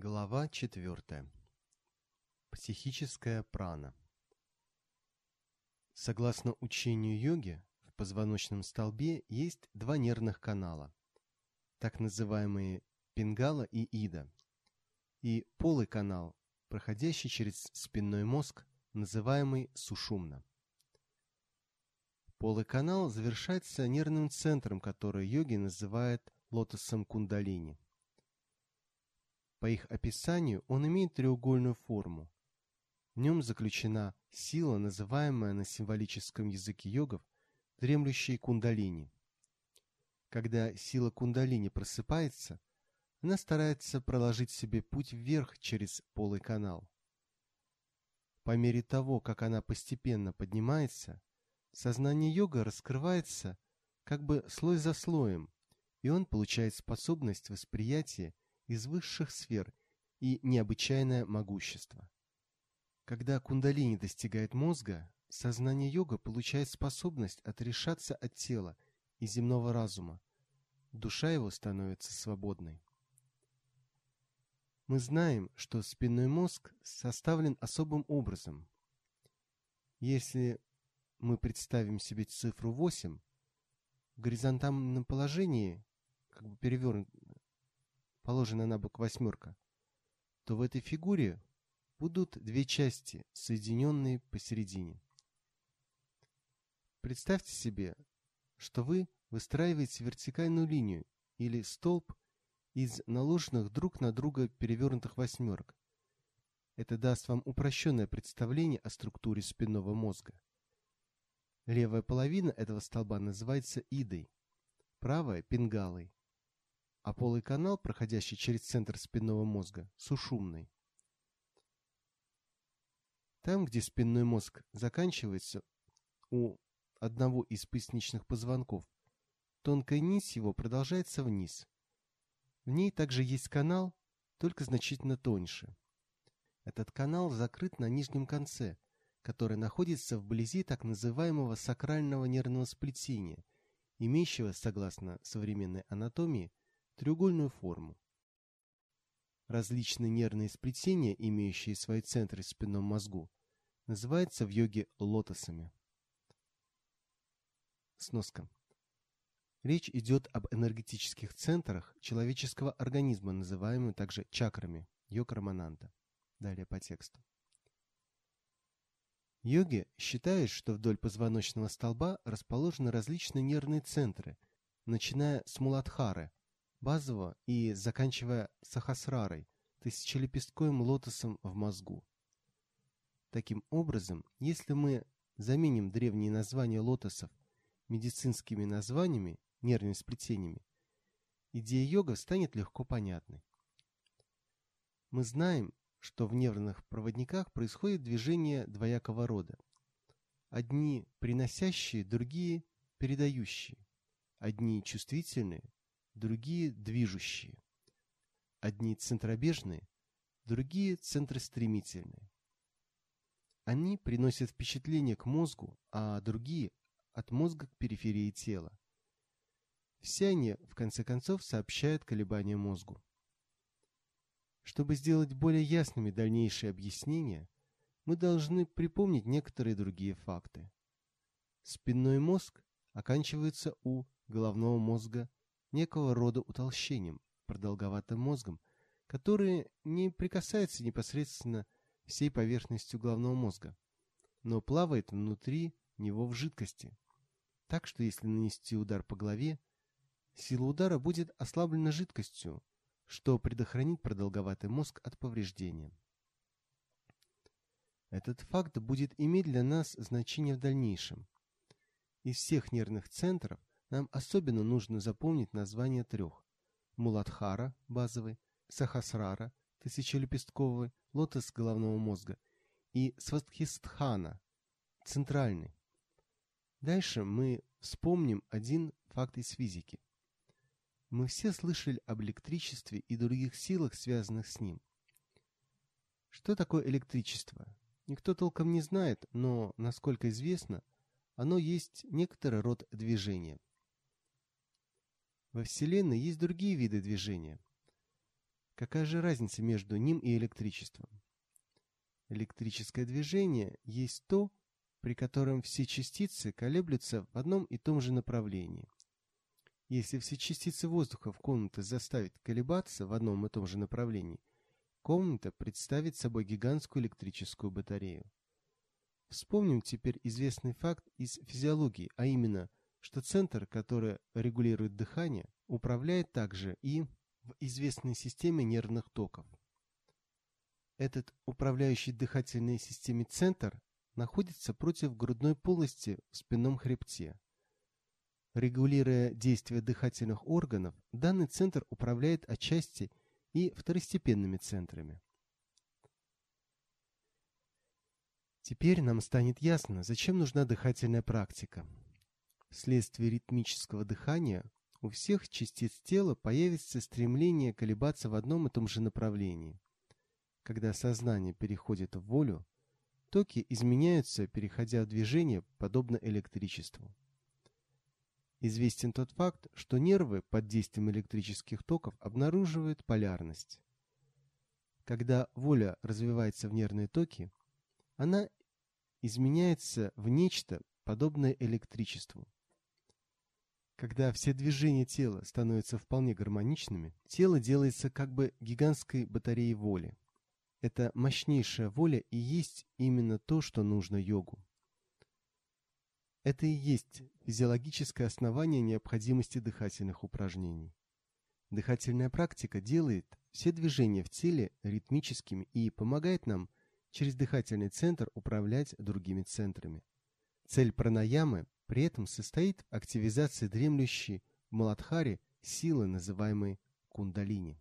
Глава 4. Психическая прана. Согласно учению йоги, в позвоночном столбе есть два нервных канала, так называемые пингала и ида, и полый канал, проходящий через спинной мозг, называемый сушумна. Полый канал завершается нервным центром, который йоги называют лотосом кундалини. По их описанию он имеет треугольную форму. В нем заключена сила, называемая на символическом языке йогов дремлющей кундалини. Когда сила кундалини просыпается, она старается проложить себе путь вверх через полый канал. По мере того, как она постепенно поднимается, сознание йога раскрывается как бы слой за слоем, и он получает способность восприятия из высших сфер и необычайное могущество. Когда кундалини достигает мозга, сознание йога получает способность отрешаться от тела и земного разума. Душа его становится свободной. Мы знаем, что спинной мозг составлен особым образом. Если мы представим себе цифру 8, в горизонтальном положении, как бы перевернут, положена на бок восьмерка, то в этой фигуре будут две части, соединенные посередине. Представьте себе, что вы выстраиваете вертикальную линию или столб из наложенных друг на друга перевернутых восьмерок. Это даст вам упрощенное представление о структуре спинного мозга. Левая половина этого столба называется идой, правая – пингалой, а полый канал, проходящий через центр спинного мозга, сушумный. Там, где спинной мозг заканчивается, у одного из поясничных позвонков, тонкая нить его продолжается вниз. В ней также есть канал, только значительно тоньше. Этот канал закрыт на нижнем конце, который находится вблизи так называемого сакрального нервного сплетения, имеющего, согласно современной анатомии, треугольную форму. Различные нервные сплетения, имеющие свои центры в спинном мозгу, называются в йоге лотосами. Сноска. Речь идет об энергетических центрах человеческого организма, называемых также чакрами, йог-рамананта. Далее по тексту. Йоги считают, что вдоль позвоночного столба расположены различные нервные центры, начиная с Муладхары, базово и заканчивая сахасрарой, тысячелепестковым лотосом в мозгу. Таким образом, если мы заменим древние названия лотосов медицинскими названиями, нервными сплетениями, идея йога станет легко понятной. Мы знаем, что в нервных проводниках происходит движение двоякого рода. Одни приносящие, другие передающие. Одни чувствительные, другие движущие. Одни центробежные, другие центростремительные. Они приносят впечатление к мозгу, а другие – от мозга к периферии тела. Все они, в конце концов, сообщают колебания мозгу. Чтобы сделать более ясными дальнейшие объяснения, мы должны припомнить некоторые другие факты. Спинной мозг оканчивается у головного мозга некого рода утолщением, продолговатым мозгом, который не прикасается непосредственно всей поверхностью головного мозга, но плавает внутри него в жидкости. Так что если нанести удар по голове, сила удара будет ослаблена жидкостью, что предохранит продолговатый мозг от повреждения. Этот факт будет иметь для нас значение в дальнейшем. Из всех нервных центров нам особенно нужно запомнить название трех. Муладхара, базовый, Сахасрара, тысячелепестковый, лотос головного мозга и Свастхистхана, центральный. Дальше мы вспомним один факт из физики. Мы все слышали об электричестве и других силах, связанных с ним. Что такое электричество? Никто толком не знает, но, насколько известно, оно есть некоторый род движения. Во Вселенной есть другие виды движения. Какая же разница между ним и электричеством? Электрическое движение есть то, при котором все частицы колеблются в одном и том же направлении. Если все частицы воздуха в комнате заставить колебаться в одном и том же направлении, комната представит собой гигантскую электрическую батарею. Вспомним теперь известный факт из физиологии, а именно, что центр, который регулирует дыхание, управляет также и в известной системе нервных токов. Этот управляющий дыхательной системе центр находится против грудной полости в спинном хребте. Регулируя действия дыхательных органов, данный центр управляет отчасти и второстепенными центрами. Теперь нам станет ясно, зачем нужна дыхательная практика. Вследствие ритмического дыхания у всех частиц тела появится стремление колебаться в одном и том же направлении. Когда сознание переходит в волю, токи изменяются, переходя в движение, подобно электричеству. Известен тот факт, что нервы под действием электрических токов обнаруживают полярность. Когда воля развивается в нервные токи, она изменяется в нечто, подобное электричеству. Когда все движения тела становятся вполне гармоничными, тело делается как бы гигантской батареей воли. Эта мощнейшая воля и есть именно то, что нужно йогу. Это и есть физиологическое основание необходимости дыхательных упражнений. Дыхательная практика делает все движения в теле ритмическими и помогает нам через дыхательный центр управлять другими центрами. Цель пранаямы при этом состоит в активизации дремлющей в Маладхаре силы, называемой кундалини.